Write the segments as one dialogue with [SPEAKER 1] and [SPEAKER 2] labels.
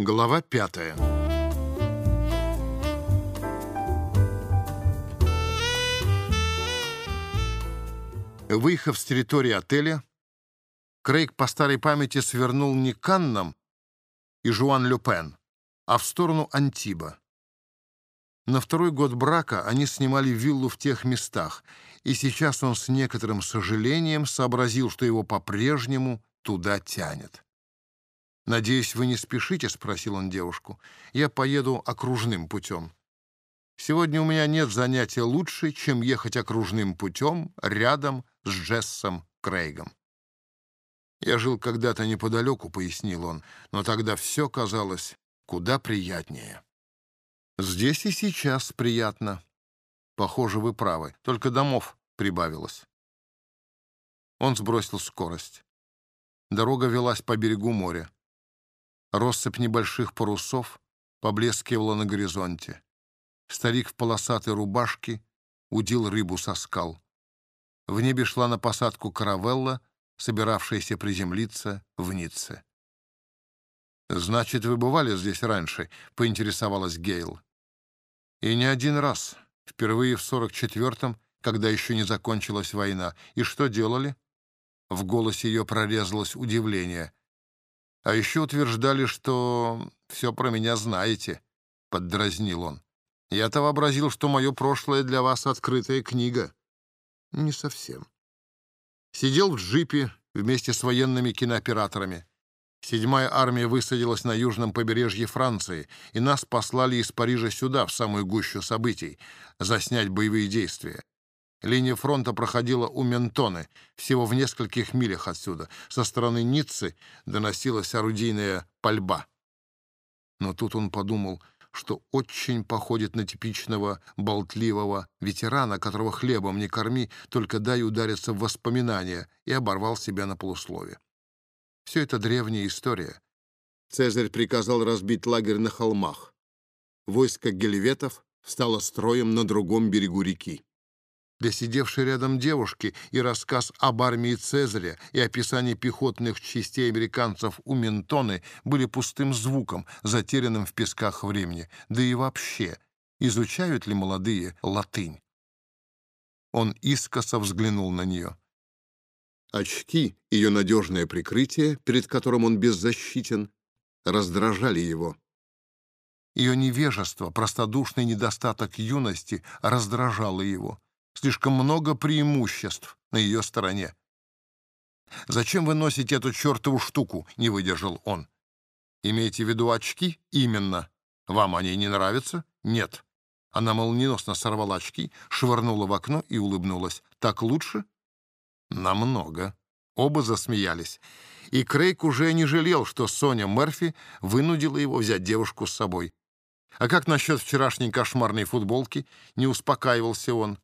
[SPEAKER 1] Глава пятая. Выехав с территории отеля, Крейг по старой памяти свернул не к Каннам и Жуан Люпен, а в сторону Антиба. На второй год брака они снимали виллу в тех местах, и сейчас он с некоторым сожалением сообразил, что его по-прежнему туда тянет. «Надеюсь, вы не спешите?» — спросил он девушку. «Я поеду окружным путем. Сегодня у меня нет занятия лучше, чем ехать окружным путем рядом с Джессом Крейгом». «Я жил когда-то неподалеку», — пояснил он, «но тогда все казалось куда приятнее». «Здесь и сейчас приятно. Похоже, вы правы. Только домов прибавилось». Он сбросил скорость. Дорога велась по берегу моря. Россыпь небольших парусов поблескивала на горизонте. Старик в полосатой рубашке удил рыбу со скал. В небе шла на посадку каравелла, собиравшаяся приземлиться в Ницце. «Значит, вы бывали здесь раньше?» — поинтересовалась Гейл. «И не один раз. Впервые в 44-м, когда еще не закончилась война. И что делали?» В голосе ее прорезалось удивление. А еще утверждали, что все про меня знаете, — поддразнил он. Я-то вообразил, что мое прошлое для вас открытая книга. Не совсем. Сидел в джипе вместе с военными кинооператорами. Седьмая армия высадилась на южном побережье Франции, и нас послали из Парижа сюда, в самую гущу событий, заснять боевые действия. Линия фронта проходила у Ментоны, всего в нескольких милях отсюда. Со стороны Ниццы доносилась орудийная пальба. Но тут он подумал, что очень походит на типичного болтливого ветерана, которого хлебом не корми, только дай удариться в воспоминания, и оборвал себя на полуслове. Все это древняя история. Цезарь приказал разбить лагерь на холмах. Войско гельветов стало строем на другом берегу реки. Для сидевшей рядом девушки и рассказ об армии Цезаря и описание пехотных частей американцев у Ментоны были пустым звуком, затерянным в песках времени. Да и вообще, изучают ли молодые латынь? Он искоса взглянул на нее. Очки, ее надежное прикрытие, перед которым он беззащитен, раздражали его. Ее невежество, простодушный недостаток юности раздражало его. Слишком много преимуществ на ее стороне. «Зачем вы носите эту чертову штуку?» — не выдержал он. «Имеете в виду очки?» «Именно. Вам они не нравятся?» «Нет». Она молниеносно сорвала очки, швырнула в окно и улыбнулась. «Так лучше?» «Намного». Оба засмеялись. И Крейг уже не жалел, что Соня Мерфи вынудила его взять девушку с собой. «А как насчет вчерашней кошмарной футболки?» — не успокаивался он.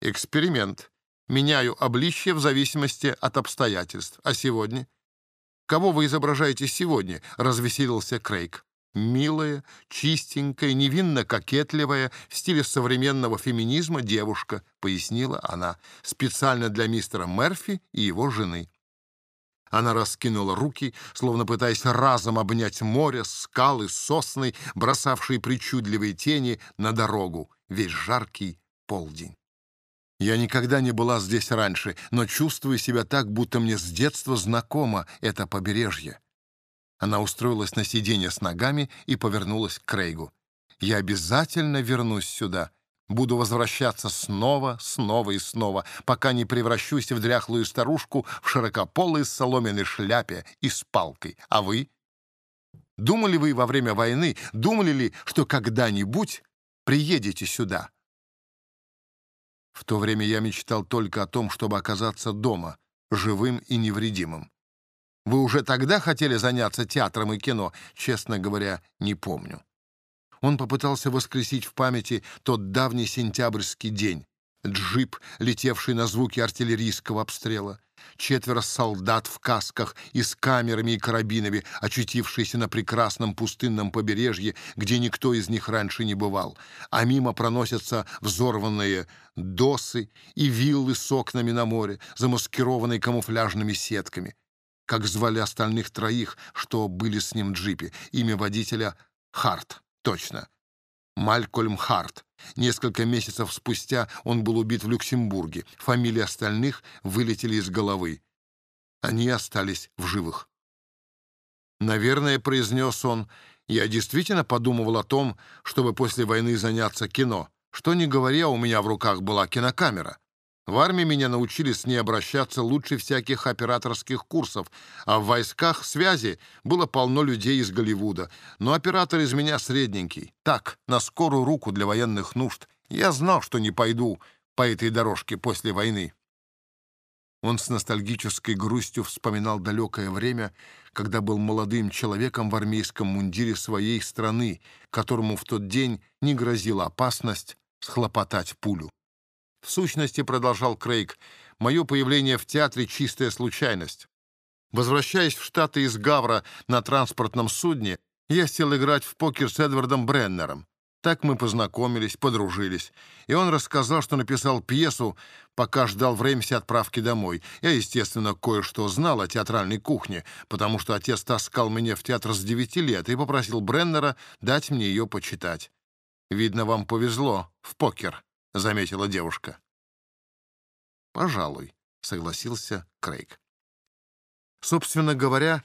[SPEAKER 1] Эксперимент. Меняю обличье в зависимости от обстоятельств. А сегодня? Кого вы изображаете сегодня? Развеселился Крейг. Милая, чистенькая, невинно кокетливая, в стиле современного феминизма девушка, пояснила она, специально для мистера Мерфи и его жены. Она раскинула руки, словно пытаясь разом обнять море, скалы, сосны, бросавшие причудливые тени на дорогу, весь жаркий полдень. Я никогда не была здесь раньше, но чувствую себя так, будто мне с детства знакомо это побережье. Она устроилась на сиденье с ногами и повернулась к Крейгу. «Я обязательно вернусь сюда. Буду возвращаться снова, снова и снова, пока не превращусь в дряхлую старушку в широкополой соломенной шляпе и с палкой. А вы? Думали вы во время войны, думали ли, что когда-нибудь приедете сюда?» В то время я мечтал только о том, чтобы оказаться дома, живым и невредимым. Вы уже тогда хотели заняться театром и кино? Честно говоря, не помню. Он попытался воскресить в памяти тот давний сентябрьский день. Джип, летевший на звуки артиллерийского обстрела четверо солдат в касках и с камерами и карабинами, очутившиеся на прекрасном пустынном побережье, где никто из них раньше не бывал, а мимо проносятся взорванные досы и виллы с окнами на море, замаскированные камуфляжными сетками. как звали остальных троих, что были с ним в джипе. Имя водителя — Харт, точно. Малькольм Харт. Несколько месяцев спустя он был убит в Люксембурге. Фамилии остальных вылетели из головы. Они остались в живых. «Наверное», — произнес он, — «я действительно подумывал о том, чтобы после войны заняться кино. Что не говоря, у меня в руках была кинокамера. В армии меня научили с ней обращаться лучше всяких операторских курсов, а в войсках связи было полно людей из Голливуда. Но оператор из меня средненький. Так, на скорую руку для военных нужд. Я знал, что не пойду по этой дорожке после войны. Он с ностальгической грустью вспоминал далекое время, когда был молодым человеком в армейском мундире своей страны, которому в тот день не грозила опасность схлопотать пулю. В сущности, продолжал Крейг, мое появление в театре — чистая случайность. Возвращаясь в Штаты из Гавра на транспортном судне, я сел играть в покер с Эдвардом Бреннером. Так мы познакомились, подружились. И он рассказал, что написал пьесу, пока ждал в Реймсе отправки домой. Я, естественно, кое-что знал о театральной кухне, потому что отец таскал меня в театр с девяти лет и попросил Бреннера дать мне ее почитать. «Видно, вам повезло в покер», — заметила девушка. «Пожалуй», — согласился Крейг. Собственно говоря,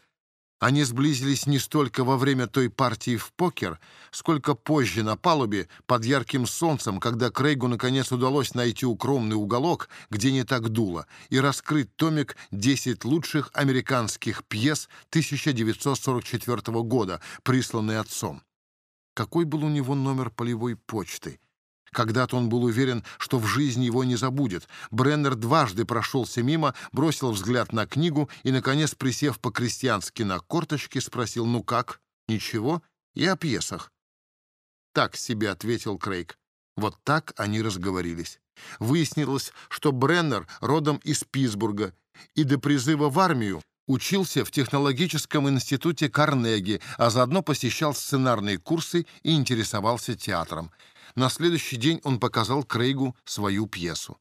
[SPEAKER 1] они сблизились не столько во время той партии в покер, сколько позже на палубе под ярким солнцем, когда Крейгу наконец удалось найти укромный уголок, где не так дуло, и раскрыть томик «10 лучших американских пьес 1944 года», присланный отцом. Какой был у него номер полевой почты? Когда-то он был уверен, что в жизни его не забудет. Бреннер дважды прошелся мимо, бросил взгляд на книгу и, наконец, присев по-крестьянски на корточки, спросил «Ну как? Ничего? И о пьесах?» «Так себе», — ответил Крейг. Вот так они разговорились. Выяснилось, что Бреннер родом из Питтсбурга и до призыва в армию Учился в технологическом институте Карнеги, а заодно посещал сценарные курсы и интересовался театром. На следующий день он показал Крейгу свою пьесу.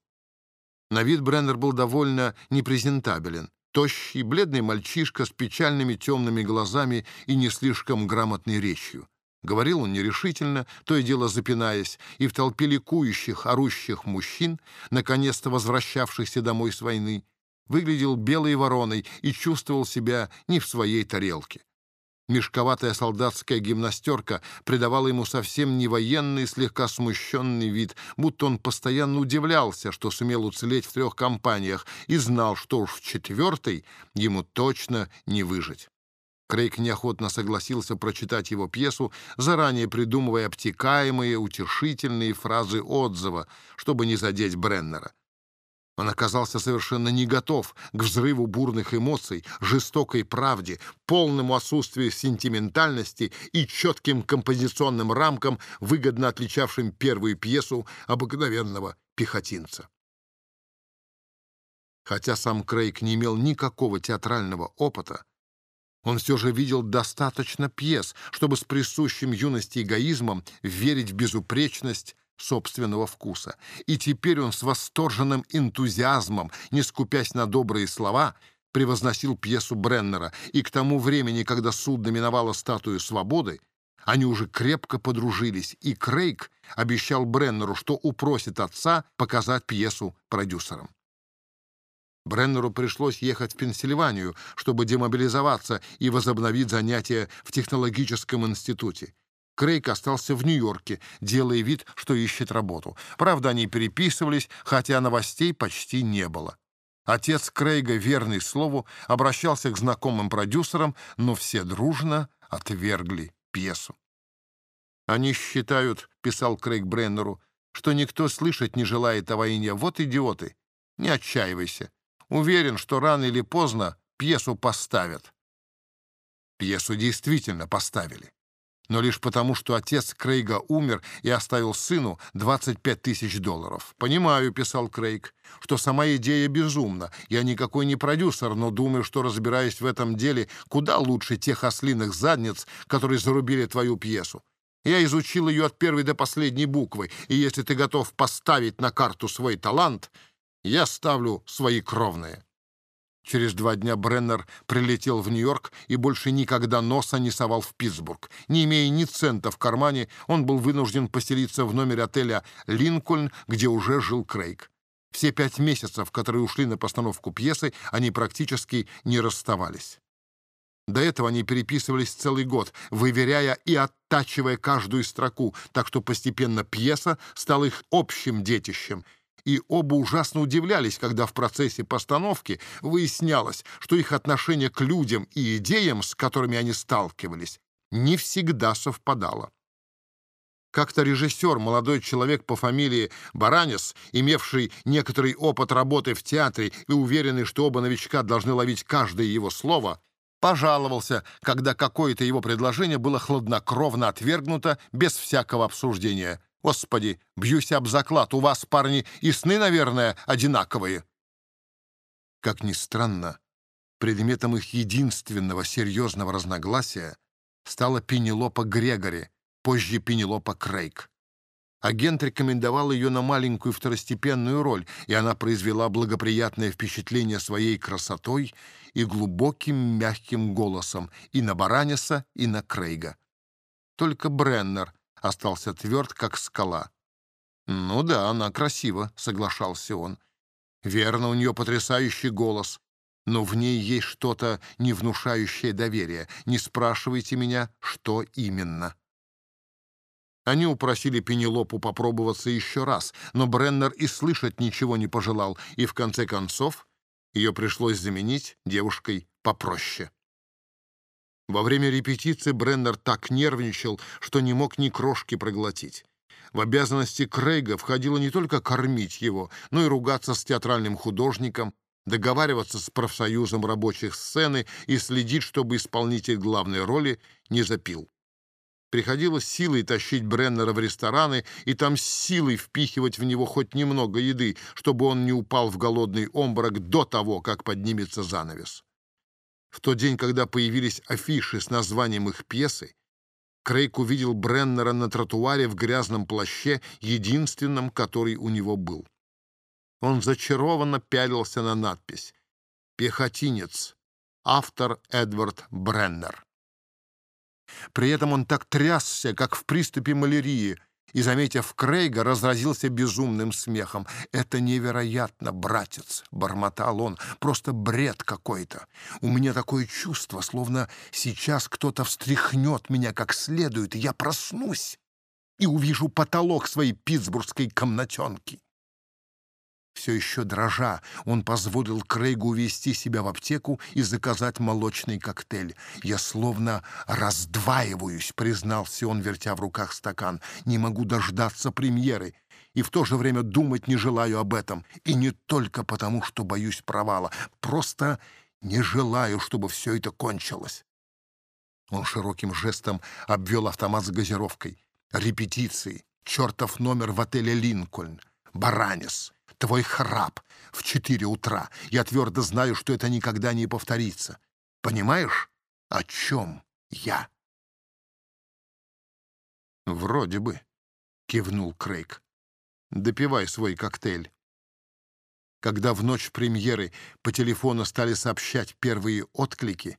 [SPEAKER 1] На вид Бреннер был довольно непрезентабелен. Тощий, бледный мальчишка с печальными темными глазами и не слишком грамотной речью. Говорил он нерешительно, то и дело запинаясь, и в толпе ликующих, орущих мужчин, наконец-то возвращавшихся домой с войны, выглядел белой вороной и чувствовал себя не в своей тарелке. Мешковатая солдатская гимнастерка придавала ему совсем не военный, слегка смущенный вид, будто он постоянно удивлялся, что сумел уцелеть в трех компаниях, и знал, что уж в четвертой ему точно не выжить. Крейг неохотно согласился прочитать его пьесу, заранее придумывая обтекаемые, утешительные фразы отзыва, чтобы не задеть Бреннера. Он оказался совершенно не готов к взрыву бурных эмоций, жестокой правде, полному отсутствию сентиментальности и четким композиционным рамкам, выгодно отличавшим первую пьесу обыкновенного пехотинца. Хотя сам Крейг не имел никакого театрального опыта, он все же видел достаточно пьес, чтобы с присущим юности эгоизмом верить в безупречность собственного вкуса. И теперь он с восторженным энтузиазмом, не скупясь на добрые слова, превозносил пьесу Бреннера, и к тому времени, когда судно миновало статую свободы, они уже крепко подружились, и Крейг обещал Бреннеру, что упросит отца показать пьесу продюсерам. Бреннеру пришлось ехать в Пенсильванию, чтобы демобилизоваться и возобновить занятия в технологическом институте. Крейг остался в Нью-Йорке, делая вид, что ищет работу. Правда, они переписывались, хотя новостей почти не было. Отец Крейга, верный слову, обращался к знакомым продюсерам, но все дружно отвергли пьесу. «Они считают, — писал Крейг Бреннеру, — что никто слышать не желает о войне. Вот идиоты. Не отчаивайся. Уверен, что рано или поздно пьесу поставят». Пьесу действительно поставили но лишь потому, что отец Крейга умер и оставил сыну 25 тысяч долларов. «Понимаю», — писал Крейг, — «что сама идея безумна. Я никакой не продюсер, но думаю, что, разбираясь в этом деле, куда лучше тех ослиных задниц, которые зарубили твою пьесу. Я изучил ее от первой до последней буквы, и если ты готов поставить на карту свой талант, я ставлю свои кровные». Через два дня Бреннер прилетел в Нью-Йорк и больше никогда носа не совал в Питтсбург. Не имея ни цента в кармане, он был вынужден поселиться в номере отеля «Линкольн», где уже жил Крейг. Все пять месяцев, которые ушли на постановку пьесы, они практически не расставались. До этого они переписывались целый год, выверяя и оттачивая каждую строку, так что постепенно пьеса стала их общим детищем — и оба ужасно удивлялись, когда в процессе постановки выяснялось, что их отношение к людям и идеям, с которыми они сталкивались, не всегда совпадало. Как-то режиссер, молодой человек по фамилии Баранец, имевший некоторый опыт работы в театре и уверенный, что оба новичка должны ловить каждое его слово, пожаловался, когда какое-то его предложение было хладнокровно отвергнуто без всякого обсуждения. Господи, бьюсь об заклад, у вас, парни, и сны, наверное, одинаковые. Как ни странно, предметом их единственного серьезного разногласия стала Пенелопа Грегори, позже Пенелопа Крейг. Агент рекомендовал ее на маленькую второстепенную роль, и она произвела благоприятное впечатление своей красотой и глубоким мягким голосом и на Баранеса, и на Крейга. Только Бреннер остался тверд, как скала. «Ну да, она красива», — соглашался он. «Верно, у нее потрясающий голос, но в ней есть что-то, не внушающее доверия. Не спрашивайте меня, что именно». Они упросили Пенелопу попробоваться еще раз, но Бреннер и слышать ничего не пожелал, и в конце концов ее пришлось заменить девушкой попроще. Во время репетиции Бреннер так нервничал, что не мог ни крошки проглотить. В обязанности Крейга входило не только кормить его, но и ругаться с театральным художником, договариваться с профсоюзом рабочих сцены и следить, чтобы исполнитель главной роли не запил. Приходилось силой тащить Бреннера в рестораны и там силой впихивать в него хоть немного еды, чтобы он не упал в голодный обморок до того, как поднимется занавес. В тот день, когда появились афиши с названием их пьесы, Крейг увидел Бреннера на тротуаре в грязном плаще, единственном, который у него был. Он зачарованно пялился на надпись «Пехотинец. Автор Эдвард Бреннер». При этом он так трясся, как в приступе малярии, и, заметив Крейга, разразился безумным смехом. «Это невероятно, братец!» — бормотал он. «Просто бред какой-то. У меня такое чувство, словно сейчас кто-то встряхнет меня как следует, и я проснусь и увижу потолок своей питтсбургской комнатенки». Все еще дрожа, он позволил Крейгу увести себя в аптеку и заказать молочный коктейль. «Я словно раздваиваюсь», — признался он, вертя в руках стакан. «Не могу дождаться премьеры, и в то же время думать не желаю об этом. И не только потому, что боюсь провала. Просто не желаю, чтобы все это кончилось». Он широким жестом обвел автомат с газировкой. «Репетиции. Чертов номер в отеле «Линкольн». Баранец твой храп в четыре утра. Я твердо знаю, что это никогда не повторится. Понимаешь, о чем я?» «Вроде бы», — кивнул Крейг. «Допивай свой коктейль». Когда в ночь премьеры по телефону стали сообщать первые отклики,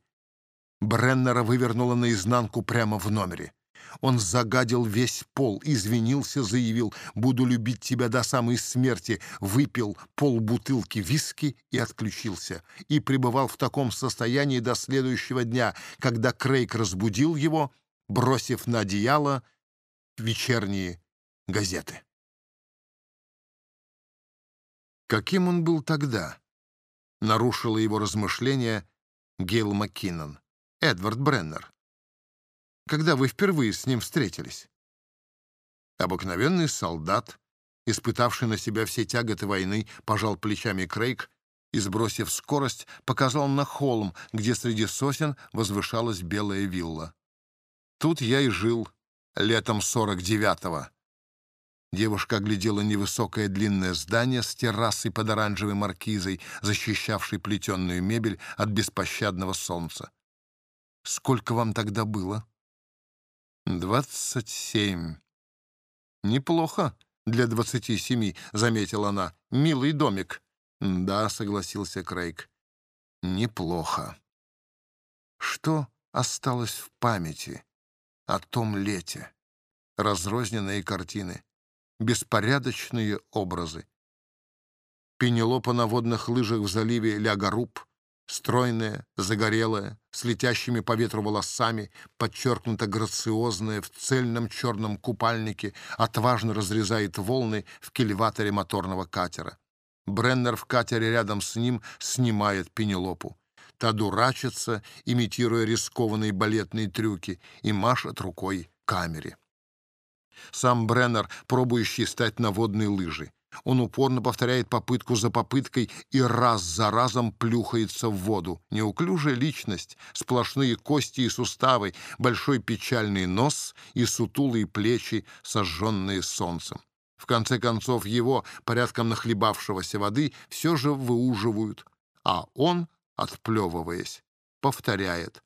[SPEAKER 1] Бреннера вывернуло наизнанку прямо в номере. Он загадил весь пол, извинился, заявил «Буду любить тебя до самой смерти», выпил полбутылки виски и отключился. И пребывал в таком состоянии до следующего дня, когда Крейг разбудил его, бросив на одеяло вечерние газеты. Каким он был тогда? Нарушила его размышления Гейл Маккинон. Эдвард Бреннер когда вы впервые с ним встретились? Обыкновенный солдат, испытавший на себя все тяготы войны, пожал плечами Крейг и, сбросив скорость, показал на холм, где среди сосен возвышалась белая вилла. Тут я и жил летом сорок девятого. Девушка оглядела невысокое длинное здание с террасой под оранжевой маркизой, защищавшей плетеную мебель от беспощадного солнца. «Сколько вам тогда было?» «Двадцать семь». «Неплохо для двадцати семи», — заметила она. «Милый домик». «Да», — согласился Крейг. Неплохо. Что осталось в памяти о том лете? Разрозненные картины, беспорядочные образы. Пенелопа на водных лыжах в заливе Лягаруб — Стройная, загорелая, с летящими по ветру волосами, подчеркнуто грациозная, в цельном черном купальнике, отважно разрезает волны в кильваторе моторного катера. Бреннер в катере рядом с ним снимает Пенелопу. Та дурачится, имитируя рискованные балетные трюки, и машет рукой камере. Сам Бреннер, пробующий стать на водные лыжи. Он упорно повторяет попытку за попыткой и раз за разом плюхается в воду. Неуклюжая личность, сплошные кости и суставы, большой печальный нос и сутулые плечи, сожженные солнцем. В конце концов, его, порядком нахлебавшегося воды, все же выуживают, а он, отплевываясь, повторяет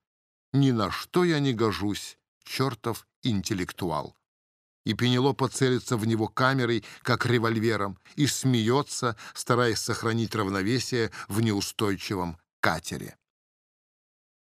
[SPEAKER 1] «Ни на что я не гожусь, чертов интеллектуал» и Пенелопа целится в него камерой, как револьвером, и смеется, стараясь сохранить равновесие в неустойчивом катере.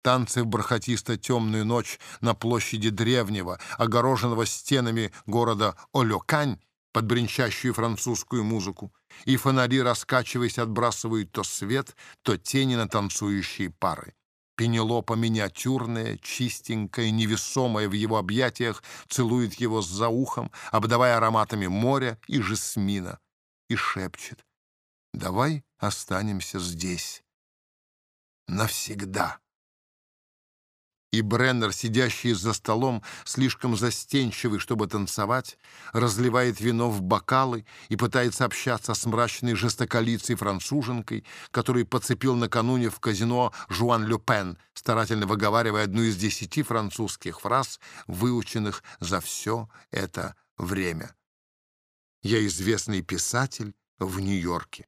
[SPEAKER 1] Танцы в бархатисто-темную ночь на площади древнего, огороженного стенами города Олёкань, под бренчащую французскую музыку, и фонари, раскачиваясь, отбрасывают то свет, то тени на танцующие пары. Пенелопа миниатюрная, чистенькая, невесомая в его объятиях, целует его за ухом, обдавая ароматами моря и жасмина, и шепчет. «Давай останемся здесь. Навсегда» и Бреннер, сидящий за столом, слишком застенчивый, чтобы танцевать, разливает вино в бокалы и пытается общаться с мрачной жестоколицей француженкой, который подцепил накануне в казино Жуан Люпен, старательно выговаривая одну из десяти французских фраз, выученных за все это время. «Я известный писатель в Нью-Йорке».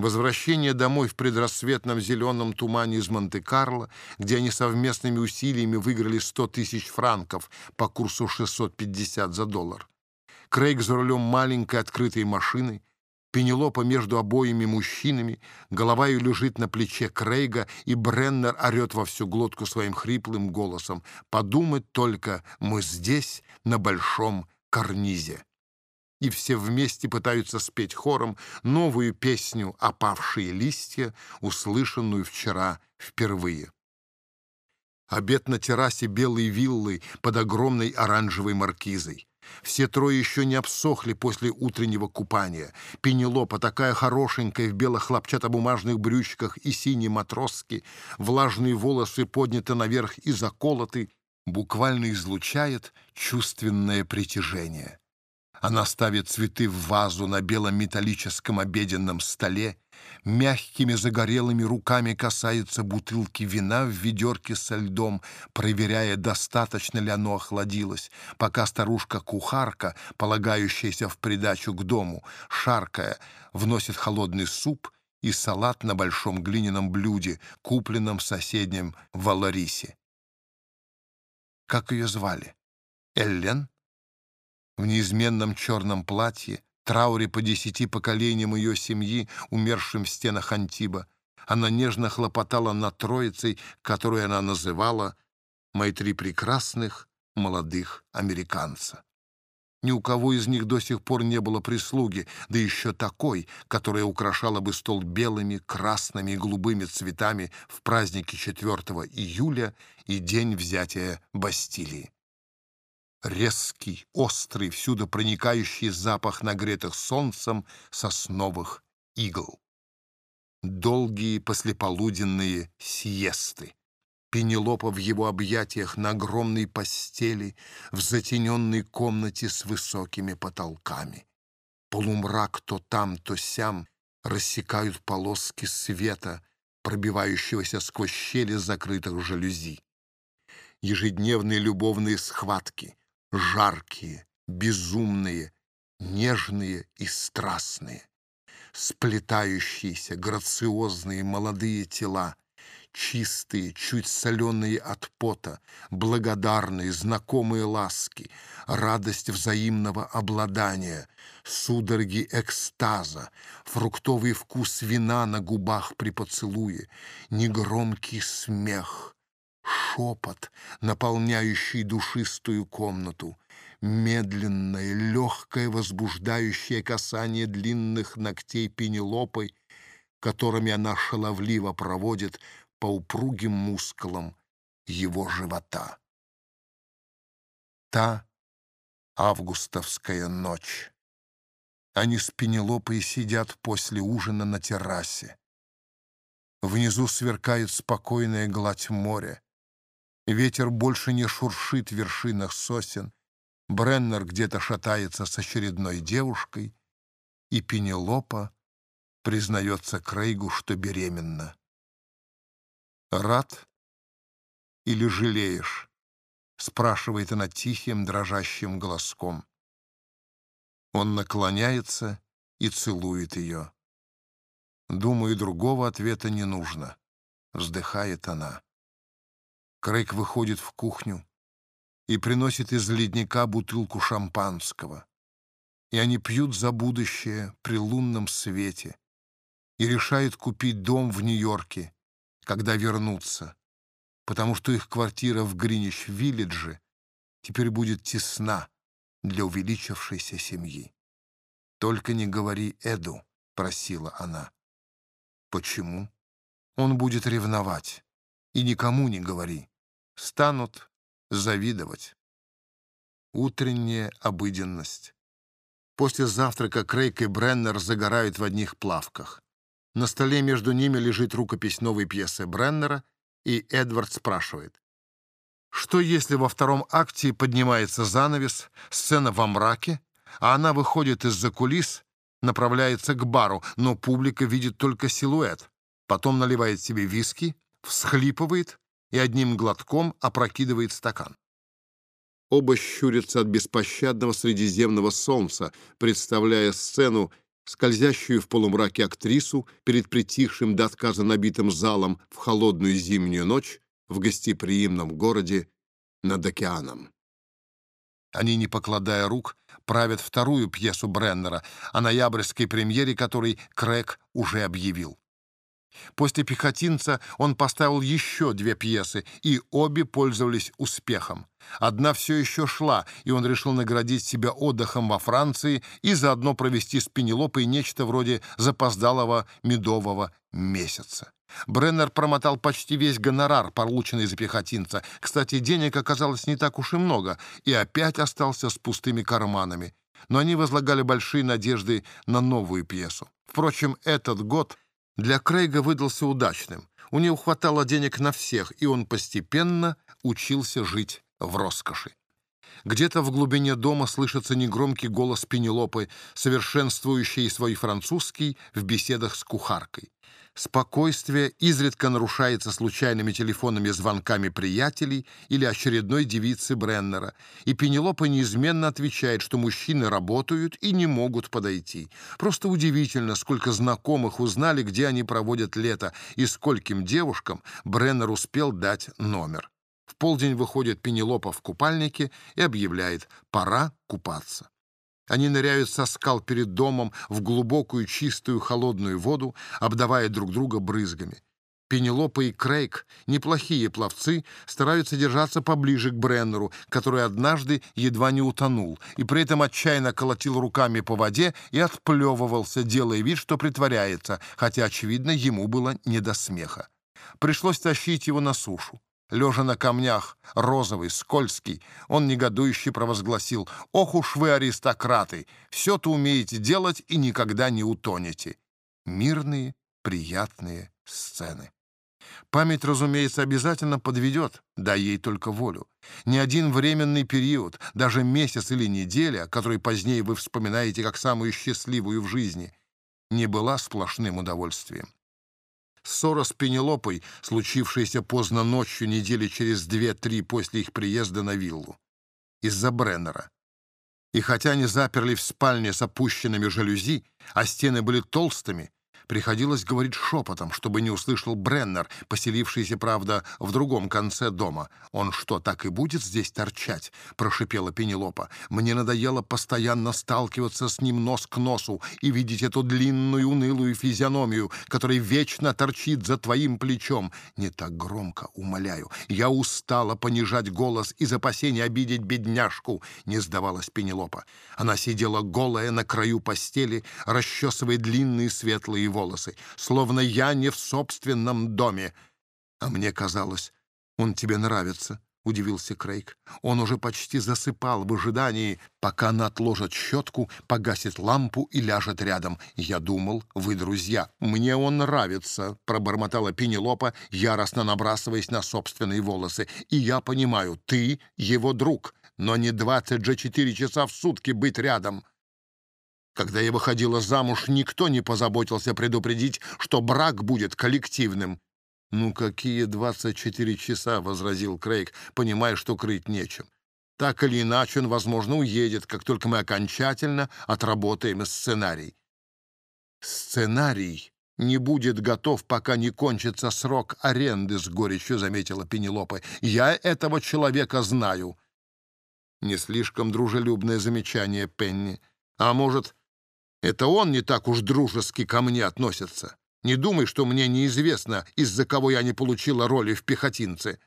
[SPEAKER 1] Возвращение домой в предрассветном зеленом тумане из Монте-Карло, где они совместными усилиями выиграли 100 тысяч франков по курсу 650 за доллар. Крейг за рулем маленькой открытой машины, Пенелопа между обоими мужчинами, голова ее лежит на плече Крейга, и Бреннер орет во всю глотку своим хриплым голосом. «Подумать только, мы здесь, на большом карнизе» и все вместе пытаются спеть хором новую песню «Опавшие листья», услышанную вчера впервые. Обед на террасе белой виллы под огромной оранжевой маркизой. Все трое еще не обсохли после утреннего купания. Пенелопа, такая хорошенькая в белых хлопчатобумажных брючках и синей матроске, влажные волосы подняты наверх и заколоты, буквально излучает чувственное притяжение. Она ставит цветы в вазу на белом металлическом обеденном столе, мягкими загорелыми руками касается бутылки вина в ведерке со льдом, проверяя, достаточно ли оно охладилось, пока старушка-кухарка, полагающаяся в придачу к дому, шаркая, вносит холодный суп и салат на большом глиняном блюде, купленном в соседнем Валарисе. Как ее звали? Эллен? В неизменном черном платье, трауре по десяти поколениям ее семьи, умершим в стенах Антиба. Она нежно хлопотала над троицей, которую она называла «Мои три прекрасных молодых американца». Ни у кого из них до сих пор не было прислуги, да еще такой, которая украшала бы стол белыми, красными и голубыми цветами в празднике 4 июля и день взятия Бастилии резкий, острый, всюду проникающий запах нагретых солнцем сосновых игл. Долгие послеполуденные сиесты. Пенелопа в его объятиях на огромной постели в затененной комнате с высокими потолками. Полумрак то там, то сям рассекают полоски света, пробивающегося сквозь щели закрытых жалюзи. Ежедневные любовные схватки, жаркие, безумные, нежные и страстные, сплетающиеся, грациозные молодые тела, чистые, чуть соленые от пота, благодарные, знакомые ласки, радость взаимного обладания, судороги экстаза, фруктовый вкус вина на губах при поцелуе, негромкий смех, шепот, наполняющий душистую комнату, медленное, легкое, возбуждающее касание длинных ногтей Пенелопы, которыми она шаловливо проводит по упругим мускулам его живота. Та августовская ночь. Они с Пенелопой сидят после ужина на террасе. Внизу сверкает спокойная гладь моря. Ветер больше не шуршит в вершинах сосен. Бреннер где-то шатается с очередной девушкой, и Пенелопа признается Крейгу, что беременна. «Рад или жалеешь?» — спрашивает она тихим, дрожащим голоском. Он наклоняется и целует ее. Думаю, другого ответа не нужно. Вздыхает она. Крейг выходит в кухню и приносит из ледника бутылку шампанского. И они пьют за будущее при лунном свете и решают купить дом в Нью-Йорке, когда вернутся, потому что их квартира в Гринич-Виллидже теперь будет тесна для увеличившейся семьи. «Только не говори Эду», — просила она. «Почему? Он будет ревновать. И никому не говори. Станут завидовать». Утренняя обыденность. После завтрака Крейг и Бреннер загорают в одних плавках. На столе между ними лежит рукопись новой пьесы Бреннера, и Эдвард спрашивает. Что если во втором акте поднимается занавес, сцена во мраке, а она выходит из-за кулис, направляется к бару, но публика видит только силуэт, потом наливает себе виски, всхлипывает и одним глотком опрокидывает стакан. Оба щурятся от беспощадного средиземного солнца, представляя сцену, скользящую в полумраке актрису перед притихшим до отказа набитым залом в холодную зимнюю ночь в гостеприимном городе над океаном. Они, не покладая рук, правят вторую пьесу Бреннера, о ноябрьской премьере которой Крэг уже объявил. После «Пехотинца» он поставил еще две пьесы, и обе пользовались успехом. Одна все еще шла, и он решил наградить себя отдыхом во Франции и заодно провести с Пенелопой нечто вроде запоздалого медового месяца. Бреннер промотал почти весь гонорар, полученный за пехотинца. Кстати, денег оказалось не так уж и много, и опять остался с пустыми карманами. Но они возлагали большие надежды на новую пьесу. Впрочем, этот год для Крейга выдался удачным. У него хватало денег на всех, и он постепенно учился жить в роскоши. Где-то в глубине дома слышится негромкий голос Пенелопы, совершенствующий свой французский в беседах с кухаркой. Спокойствие изредка нарушается случайными телефонными звонками приятелей или очередной девицы Бреннера, и Пенелопа неизменно отвечает, что мужчины работают и не могут подойти. Просто удивительно, сколько знакомых узнали, где они проводят лето, и скольким девушкам Бреннер успел дать номер. В полдень выходит Пенелопа в купальнике и объявляет «пора купаться». Они ныряют со скал перед домом в глубокую, чистую, холодную воду, обдавая друг друга брызгами. Пенелопа и Крейг, неплохие пловцы, стараются держаться поближе к Бреннеру, который однажды едва не утонул, и при этом отчаянно колотил руками по воде и отплевывался, делая вид, что притворяется, хотя, очевидно, ему было не до смеха. Пришлось тащить его на сушу. Лежа на камнях, розовый, скользкий, он негодующе провозгласил «Ох уж вы, аристократы! Все-то умеете делать и никогда не утонете!» Мирные, приятные сцены. Память, разумеется, обязательно подведет, дай ей только волю. Ни один временный период, даже месяц или неделя, который позднее вы вспоминаете как самую счастливую в жизни, не была сплошным удовольствием. Ссора с Пенелопой, случившаяся поздно ночью недели через две-три после их приезда на виллу. Из-за Бреннера. И хотя они заперли в спальне с опущенными жалюзи, а стены были толстыми, Приходилось говорить шепотом, чтобы не услышал Бреннер, поселившийся, правда, в другом конце дома. «Он что, так и будет здесь торчать?» — прошипела Пенелопа. «Мне надоело постоянно сталкиваться с ним нос к носу и видеть эту длинную унылую физиономию, которая вечно торчит за твоим плечом. Не так громко, умоляю. Я устала понижать голос из опасения обидеть бедняжку», — не сдавалась Пенелопа. Она сидела голая на краю постели, расчесывая длинные светлые волосы волосы, словно я не в собственном доме. А мне казалось, он тебе нравится, — удивился Крейг. Он уже почти засыпал в ожидании, пока она отложит щетку, погасит лампу и ляжет рядом. Я думал, вы друзья. Мне он нравится, — пробормотала Пенелопа, яростно набрасываясь на собственные волосы. И я понимаю, ты его друг, но не двадцать же четыре часа в сутки быть рядом. Когда я выходила замуж, никто не позаботился предупредить, что брак будет коллективным. «Ну какие 24 часа?» — возразил Крейг, понимая, что крыть нечем. «Так или иначе он, возможно, уедет, как только мы окончательно отработаем сценарий». «Сценарий не будет готов, пока не кончится срок аренды», — с горечью заметила Пенелопа. «Я этого человека знаю». Не слишком дружелюбное замечание Пенни. А может, это он не так уж дружески ко мне относится. Не думай, что мне неизвестно, из-за кого я не получила роли в пехотинце.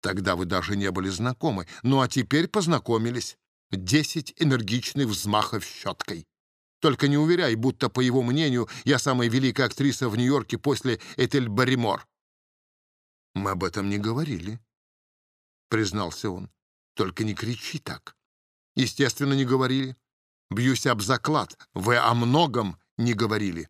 [SPEAKER 1] Тогда вы даже не были знакомы. Ну а теперь познакомились. Десять энергичных взмахов щеткой. Только не уверяй, будто, по его мнению, я самая великая актриса в Нью-Йорке после Этель Барримор. «Мы об этом не говорили», — признался он. «Только не кричи так». «Естественно, не говорили. Бьюсь об заклад, вы о многом не говорили.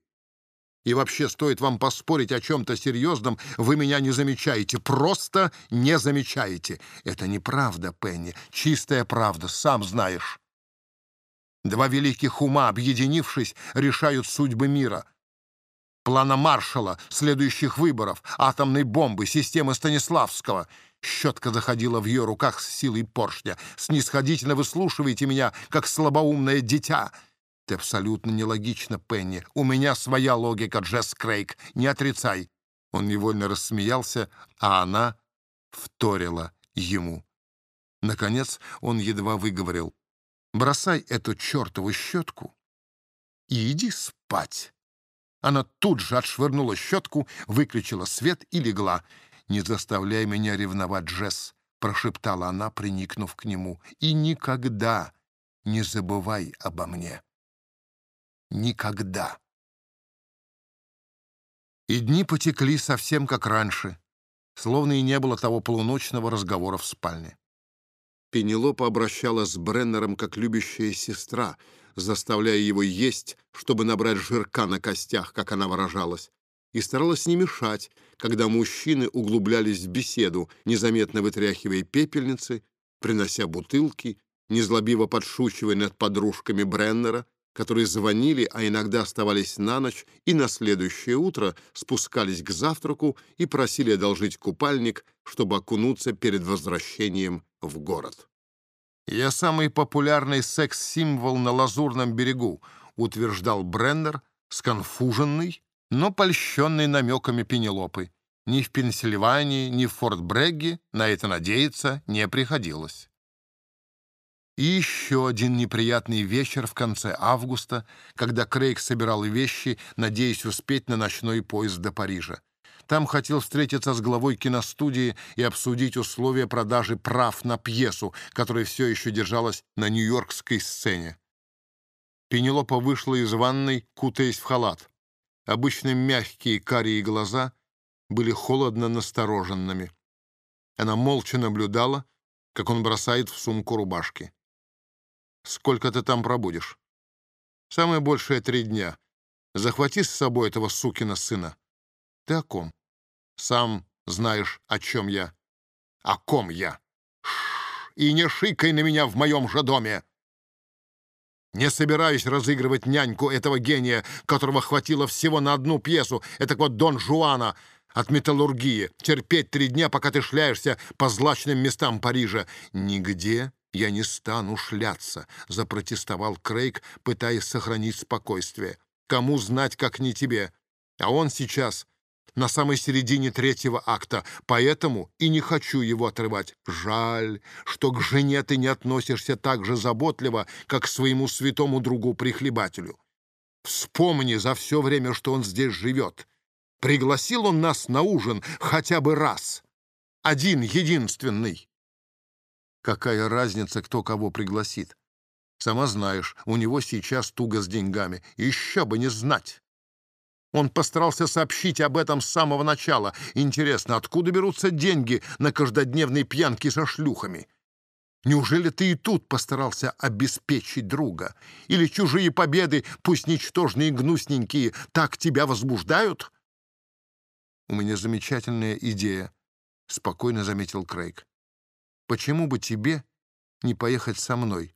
[SPEAKER 1] И вообще, стоит вам поспорить о чем-то серьезном, вы меня не замечаете, просто не замечаете. Это неправда, Пенни, чистая правда, сам знаешь. Два великих ума, объединившись, решают судьбы мира. Плана Маршала, следующих выборов, атомной бомбы, системы Станиславского — Щетка заходила в ее руках с силой поршня. «Снисходительно выслушивайте меня, как слабоумное дитя!» «Ты абсолютно нелогично, Пенни. У меня своя логика, Джесс Крейг. Не отрицай!» Он невольно рассмеялся, а она вторила ему. Наконец он едва выговорил. «Бросай эту чертову щетку и иди спать». Она тут же отшвырнула щетку, выключила свет и легла. «Не заставляй меня ревновать, Джесс», — прошептала она, приникнув к нему. «И никогда не забывай обо мне. Никогда». И дни потекли совсем как раньше, словно и не было того полуночного разговора в спальне. Пенелопа обращалась с Бреннером как любящая сестра, заставляя его есть, чтобы набрать жирка на костях, как она выражалась и старалась не мешать, когда мужчины углублялись в беседу, незаметно вытряхивая пепельницы, принося бутылки, незлобиво подшучивая над подружками Бреннера, которые звонили, а иногда оставались на ночь и на следующее утро спускались к завтраку и просили одолжить купальник, чтобы окунуться перед возвращением в город. «Я самый популярный секс-символ на Лазурном берегу», утверждал Бреннер, сконфуженный, но польщенный намеками Пенелопы. Ни в Пенсильвании, ни в Форт-Брегге на это надеяться не приходилось. И еще один неприятный вечер в конце августа, когда Крейг собирал вещи, надеясь успеть на ночной поезд до Парижа. Там хотел встретиться с главой киностудии и обсудить условия продажи прав на пьесу, которая все еще держалась на нью-йоркской сцене. Пенелопа вышла из ванной, кутаясь в халат. Обычно мягкие карие глаза были холодно настороженными. Она молча наблюдала, как он бросает в сумку рубашки. «Сколько ты там пробудешь?» «Самое большее три дня. Захвати с собой этого сукина сына». «Ты о ком?» «Сам знаешь, о чем я». «О ком я?» Ш «И не шикай на меня в моем же доме!» Не собираюсь разыгрывать няньку этого гения, которого хватило всего на одну пьесу, это вот Дон Жуана от металлургии. Терпеть три дня, пока ты шляешься по злачным местам Парижа. Нигде я не стану шляться, запротестовал Крейг, пытаясь сохранить спокойствие. Кому знать, как не тебе? А он сейчас на самой середине третьего акта, поэтому и не хочу его отрывать. Жаль, что к жене ты не относишься так же заботливо, как к своему святому другу-прихлебателю. Вспомни за все время, что он здесь живет. Пригласил он нас на ужин хотя бы раз. Один, единственный. Какая разница, кто кого пригласит? Сама знаешь, у него сейчас туго с деньгами. Еще бы не знать. Он постарался сообщить об этом с самого начала. Интересно, откуда берутся деньги на каждодневные пьянки со шлюхами? Неужели ты и тут постарался обеспечить друга? Или чужие победы, пусть ничтожные и гнусненькие, так тебя возбуждают? У меня замечательная идея, — спокойно заметил Крейг. Почему бы тебе не поехать со мной?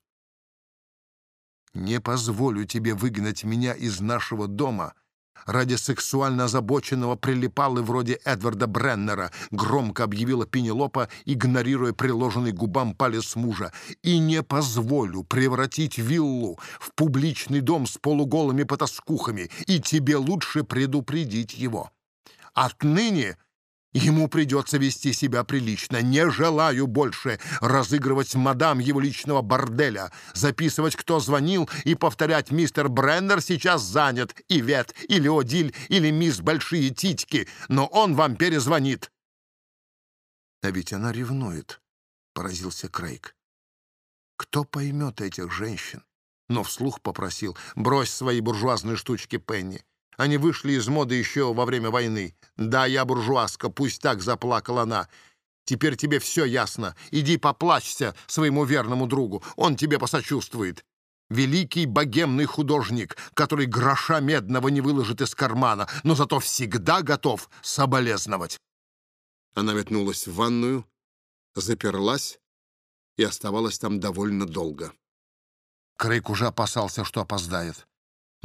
[SPEAKER 1] Не позволю тебе выгнать меня из нашего дома, — ради сексуально озабоченного прилипалы вроде Эдварда Бреннера, громко объявила Пенелопа, игнорируя приложенный губам палец мужа. «И не позволю превратить виллу в публичный дом с полуголыми потаскухами, и тебе лучше предупредить его. Отныне Ему придется вести себя прилично. Не желаю больше разыгрывать мадам его личного борделя, записывать, кто звонил, и повторять «Мистер Бреннер сейчас занят», «Ивет», или «Одиль», или «Мисс Большие Титьки», но он вам перезвонит. «А ведь она ревнует», — поразился Крейг. «Кто поймет этих женщин?» Но вслух попросил «Брось свои буржуазные штучки, Пенни». Они вышли из моды еще во время войны. Да, я буржуазка, пусть так заплакала она. Теперь тебе все ясно. Иди поплачься своему верному другу, он тебе посочувствует. Великий богемный художник, который гроша медного не выложит из кармана, но зато всегда готов соболезновать. Она метнулась в ванную, заперлась и оставалась там довольно долго. Крейг уже опасался, что опоздает.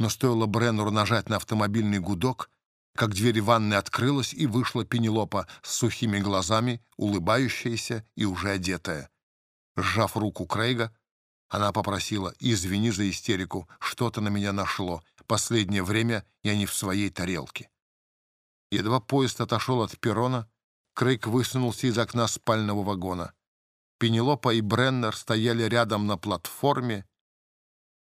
[SPEAKER 1] Но стоило Бреннеру нажать на автомобильный гудок, как дверь ванной открылась, и вышла Пенелопа с сухими глазами, улыбающаяся и уже одетая. Сжав руку Крейга, она попросила «Извини за истерику, что-то на меня нашло. Последнее время я не в своей тарелке». Едва поезд отошел от перрона, Крейг высунулся из окна спального вагона. Пенелопа и Бреннер стояли рядом на платформе,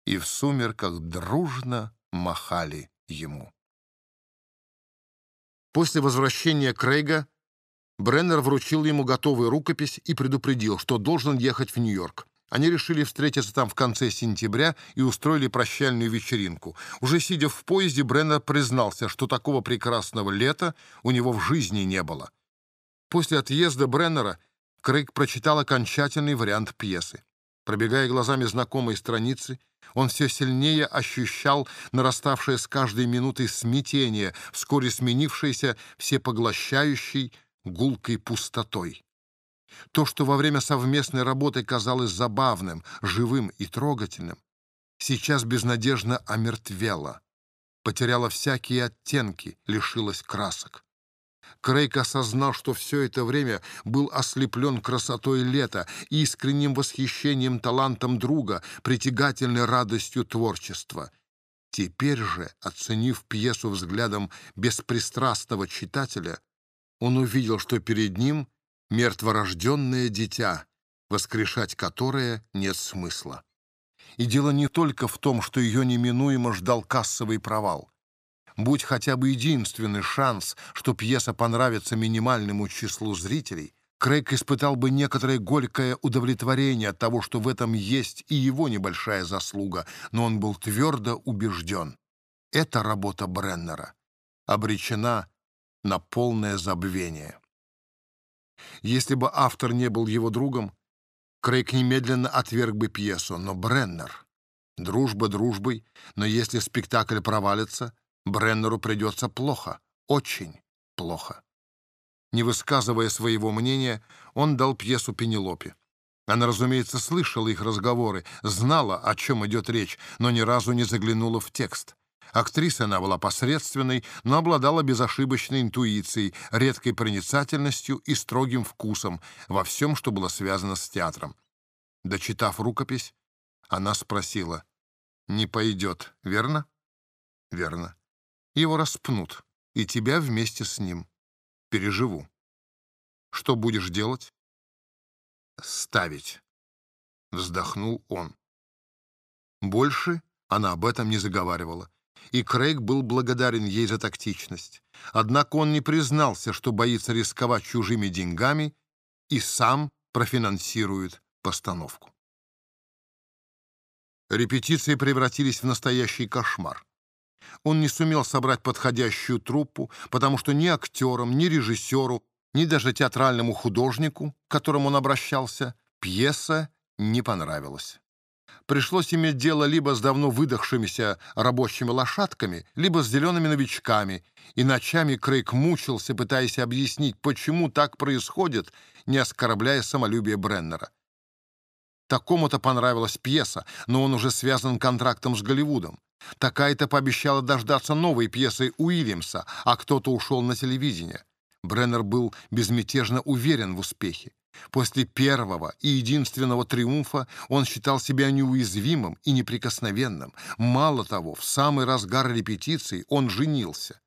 [SPEAKER 1] и в сумерках дружно махали ему. После возвращения Крейга Бреннер вручил ему готовую рукопись и предупредил, что должен ехать в Нью-Йорк. Они решили встретиться там в конце сентября и устроили прощальную вечеринку. Уже сидя в поезде, Бреннер признался, что такого прекрасного лета у него в жизни не было. После отъезда Бреннера Крейг прочитал окончательный вариант пьесы. Пробегая глазами знакомые страницы, он все сильнее ощущал нараставшее с каждой минутой смятение, вскоре сменившееся всепоглощающей гулкой пустотой. То, что во время совместной работы казалось забавным, живым и трогательным, сейчас безнадежно омертвело, потеряло всякие оттенки, лишилось красок. Крейг осознал, что все это время был ослеплен красотой лета, искренним восхищением талантом друга, притягательной радостью творчества. Теперь же, оценив пьесу взглядом беспристрастного читателя, он увидел, что перед ним мертворожденное дитя, воскрешать которое нет смысла. И дело не только в том, что ее неминуемо ждал кассовый провал. Будь хотя бы единственный шанс, что пьеса понравится минимальному числу зрителей, Крейг испытал бы некоторое горькое удовлетворение от того, что в этом есть и его небольшая заслуга, но он был твердо убежден. Эта работа Бреннера обречена на полное забвение. Если бы автор не был его другом, Крейг немедленно отверг бы пьесу, но Бреннер... Дружба дружбой, но если спектакль провалится, Бреннеру придется плохо, очень плохо. Не высказывая своего мнения, он дал пьесу Пенелопе. Она, разумеется, слышала их разговоры, знала, о чем идет речь, но ни разу не заглянула в текст. Актриса она была посредственной, но обладала безошибочной интуицией, редкой проницательностью и строгим вкусом во всем, что было связано с театром. Дочитав рукопись, она спросила, «Не пойдет, верно?» «Верно. Его распнут. и тебя вместе с ним. Переживу. Что будешь делать? Ставить. Вздохнул он. Больше она об этом не заговаривала, и Крейг был благодарен ей за тактичность. Однако он не признался, что боится рисковать чужими деньгами и сам профинансирует постановку. Репетиции превратились в настоящий кошмар. Он не сумел собрать подходящую труппу, потому что ни актерам, ни режиссеру, ни даже театральному художнику, к которому он обращался, пьеса не понравилась пришлось иметь дело либо с давно выдохшимися рабочими лошадками, либо с зелеными новичками, и ночами Крейг мучился, пытаясь объяснить, почему так происходит, не оскорбляя самолюбие Бреннера. Такому-то понравилась пьеса, но он уже связан контрактом с Голливудом. Такая-то пообещала дождаться новой пьесы Уильямса, а кто-то ушел на телевидение. Бреннер был безмятежно уверен в успехе. После первого и единственного триумфа он считал себя неуязвимым и неприкосновенным. Мало того, в самый разгар репетиции он женился.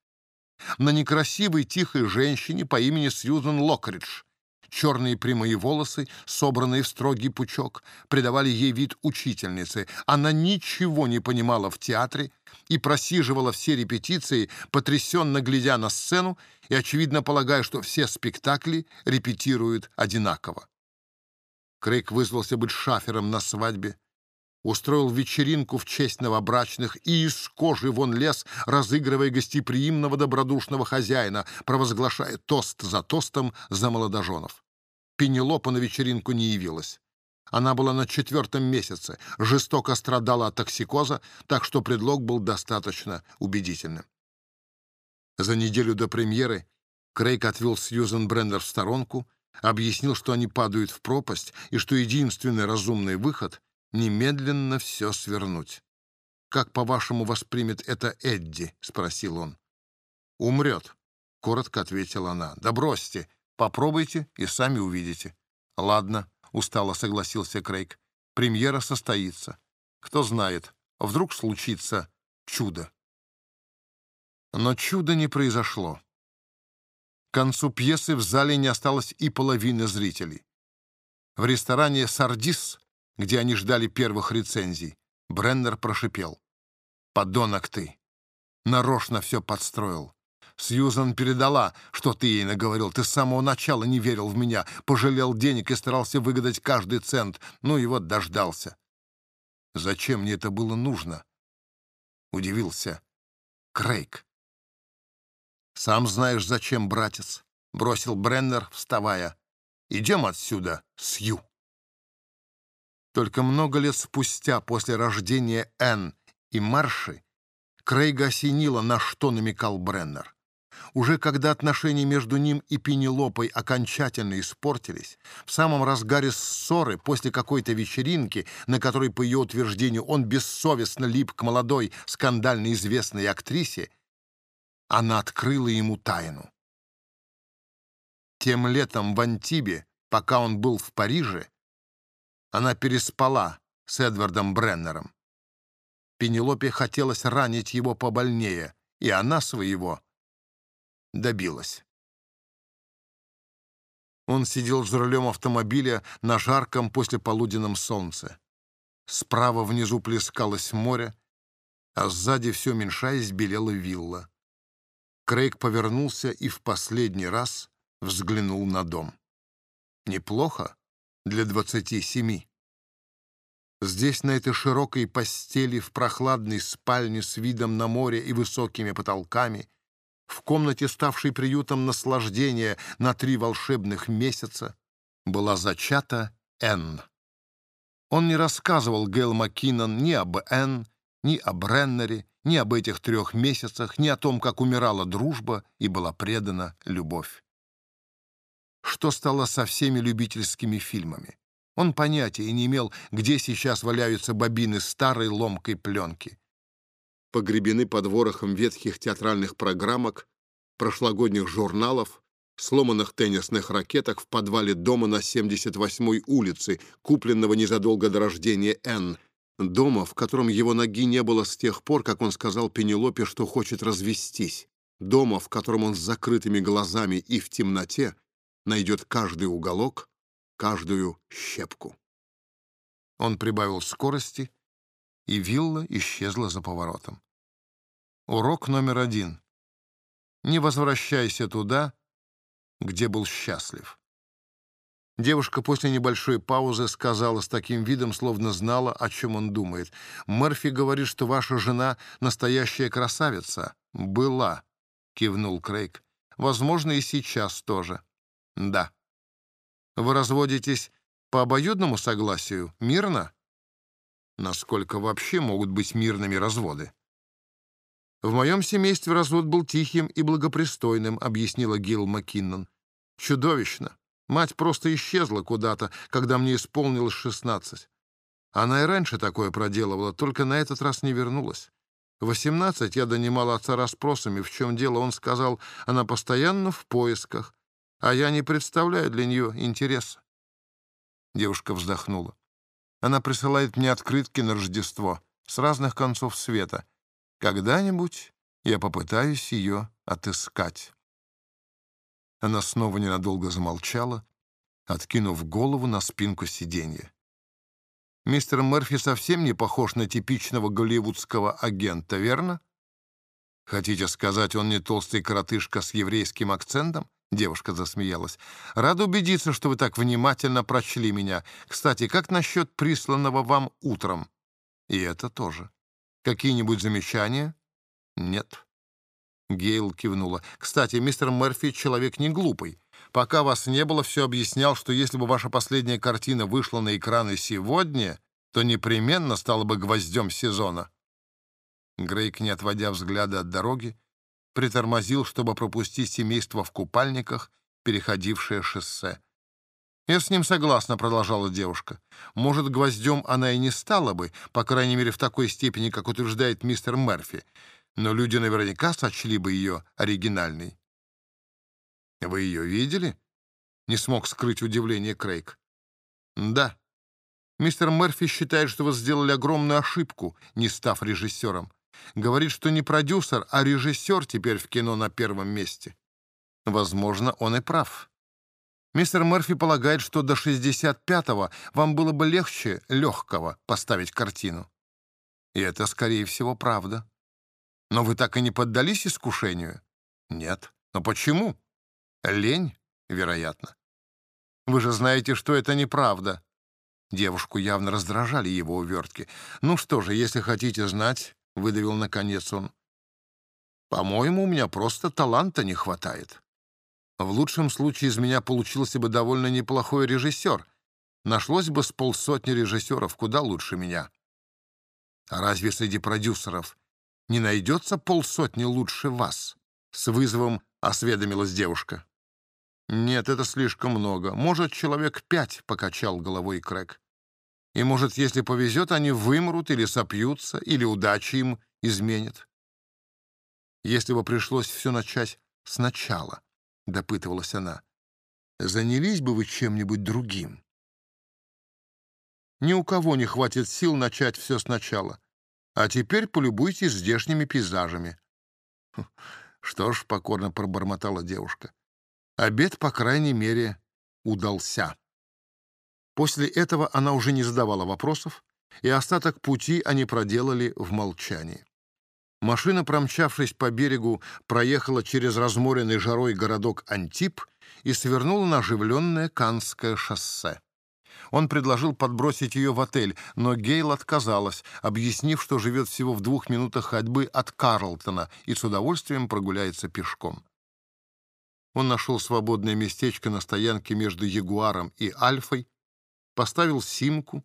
[SPEAKER 1] На некрасивой тихой женщине по имени Сьюзен Локридж. Черные прямые волосы, собранные в строгий пучок, придавали ей вид учительницы. Она ничего не понимала в театре и просиживала все репетиции, потрясенно глядя на сцену и, очевидно, полагая, что все спектакли репетируют одинаково. Крейг вызвался быть шафером на свадьбе, устроил вечеринку в честь новобрачных и из кожи вон лез, разыгрывая гостеприимного добродушного хозяина, провозглашая тост за тостом за молодоженов. Пенелопа на вечеринку не явилась. Она была на четвертом месяце, жестоко страдала от токсикоза, так что предлог был достаточно убедительным. За неделю до премьеры Крейг отвел Сьюзен Брендер в сторонку, объяснил, что они падают в пропасть и что единственный разумный выход — немедленно все свернуть. «Как, по-вашему, воспримет это Эдди?» — спросил он. «Умрет», — коротко ответила она. «Да бросьте, попробуйте и сами увидите». «Ладно», — устало согласился Крейг. «Премьера состоится. Кто знает, вдруг случится чудо». Но чуда не произошло. К концу пьесы в зале не осталось и половины зрителей. В ресторане «Сардис», где они ждали первых рецензий, Бреннер прошипел. «Подонок ты! Нарочно все подстроил. Сьюзан передала, что ты ей наговорил. Ты с самого начала не верил в меня, пожалел денег и старался выгадать каждый цент. Ну и вот дождался. Зачем мне это было нужно? Удивился Крейг. «Сам знаешь, зачем, братец», — бросил Бреннер, вставая. «Идем отсюда, Сью». Только много лет спустя, после рождения Энн и Марши, Крейга осенило, на что намекал Бреннер. Уже когда отношения между ним и Пенелопой окончательно испортились, в самом разгаре ссоры после какой-то вечеринки, на которой, по ее утверждению, он бессовестно лип к молодой, скандально известной актрисе, она открыла ему тайну. Тем летом в Антибе, пока он был в Париже, она переспала с Эдвардом Бреннером. Пенелопе хотелось ранить его побольнее, и она своего добилась. Он сидел за рулем автомобиля на жарком послеполуденном солнце. Справа внизу плескалось море, а сзади все меньшаясь белела вилла. Крейг повернулся и в последний раз взглянул на дом. Неплохо для двадцати семи. Здесь, на этой широкой постели, в прохладной спальне с видом на море и высокими потолками, в комнате, ставшей приютом наслаждения на три волшебных месяца, была зачата Энн. Он не рассказывал Гейл Маккинон ни об Энн, ни о Бреннере, ни об этих трех месяцах, ни о том, как умирала дружба и была предана любовь. Что стало со всеми любительскими фильмами? Он понятия не имел, где сейчас валяются бобины старой ломкой пленки. Погребены под ворохом ветхих театральных программок, прошлогодних журналов, сломанных теннисных ракеток в подвале дома на 78-й улице, купленного незадолго до рождения Энн, дома, в котором его ноги не было с тех пор, как он сказал Пенелопе, что хочет развестись. дома, в котором он с закрытыми глазами и в темноте найдет каждый уголок, каждую щепку. Он прибавил скорости, и вилла исчезла за поворотом. Урок номер один. Не возвращайся туда, где был счастлив. Девушка после небольшой паузы сказала с таким видом, словно знала, о чем он думает. «Мерфи говорит, что ваша жена — настоящая красавица. Была», — кивнул Крейг. «Возможно, и сейчас тоже». «Да». «Вы разводитесь по обоюдному согласию? Мирно?» «Насколько вообще могут быть мирными разводы?» «В моем семействе развод был тихим и благопристойным», — объяснила Гилл Маккиннон. «Чудовищно. Мать просто исчезла куда-то, когда мне исполнилось шестнадцать. Она и раньше такое проделывала, только на этот раз не вернулась. В восемнадцать я донимала отца расспросами, в чем дело. Он сказал, она постоянно в поисках, а я не представляю для нее интереса. Девушка вздохнула. Она присылает мне открытки на Рождество с разных концов света. Когда-нибудь я попытаюсь ее отыскать. Она снова ненадолго замолчала, откинув голову на спинку сиденья. «Мистер Мерфи совсем не похож на типичного голливудского агента, верно? Хотите сказать, он не толстый коротышка с еврейским акцентом?» Девушка засмеялась. «Рада убедиться, что вы так внимательно прочли меня. Кстати, как насчет присланного вам утром?» «И это тоже. Какие-нибудь замечания?» «Нет». Гейл кивнула. «Кстати, мистер Мерфи человек не глупый. Пока вас не было, все объяснял, что если бы ваша последняя картина вышла на экраны сегодня, то непременно стала бы гвоздем сезона». Грейк, не отводя взгляда от дороги, притормозил, чтобы пропустить семейство в купальниках, переходившее шоссе. «Я с ним согласна», — продолжала девушка. «Может, гвоздем она и не стала бы, по крайней мере, в такой степени, как утверждает мистер Мерфи но люди наверняка сочли бы ее оригинальной. «Вы ее видели?» — не смог скрыть удивление Крейг. «Да. Мистер Мерфи считает, что вы сделали огромную ошибку, не став режиссером. Говорит, что не продюсер, а режиссер теперь в кино на первом месте. Возможно, он и прав. Мистер Мерфи полагает, что до 65-го вам было бы легче легкого поставить картину. И это, скорее всего, правда. Но вы так и не поддались искушению? Нет. Но почему? Лень, вероятно. Вы же знаете, что это неправда. Девушку явно раздражали его увертки. Ну что же, если хотите знать, выдавил наконец он. По-моему, у меня просто таланта не хватает. В лучшем случае из меня получился бы довольно неплохой режиссер. Нашлось бы с полсотни режиссеров куда лучше меня. А разве среди продюсеров не найдется полсотни лучше вас?» С вызовом осведомилась девушка. «Нет, это слишком много. Может, человек пять», — покачал головой Крэг. «И, может, если повезет, они вымрут или сопьются, или удача им изменит». «Если бы пришлось все начать сначала», — допытывалась она, — «занялись бы вы чем-нибудь другим?» «Ни у кого не хватит сил начать все сначала. А теперь полюбуйтесь здешними пейзажами». «Хм, «Что ж», — покорно пробормотала девушка, — «обед, по крайней мере, удался». После этого она уже не задавала вопросов, и остаток пути они проделали в молчании. Машина, промчавшись по берегу, проехала через разморенный жарой городок Антип и свернула на оживленное Канское шоссе. Он предложил подбросить ее в отель, но Гейл отказалась, объяснив, что живет всего в двух минутах ходьбы от Карлтона и с удовольствием прогуляется пешком. Он нашел свободное местечко на стоянке между Ягуаром и Альфой, поставил симку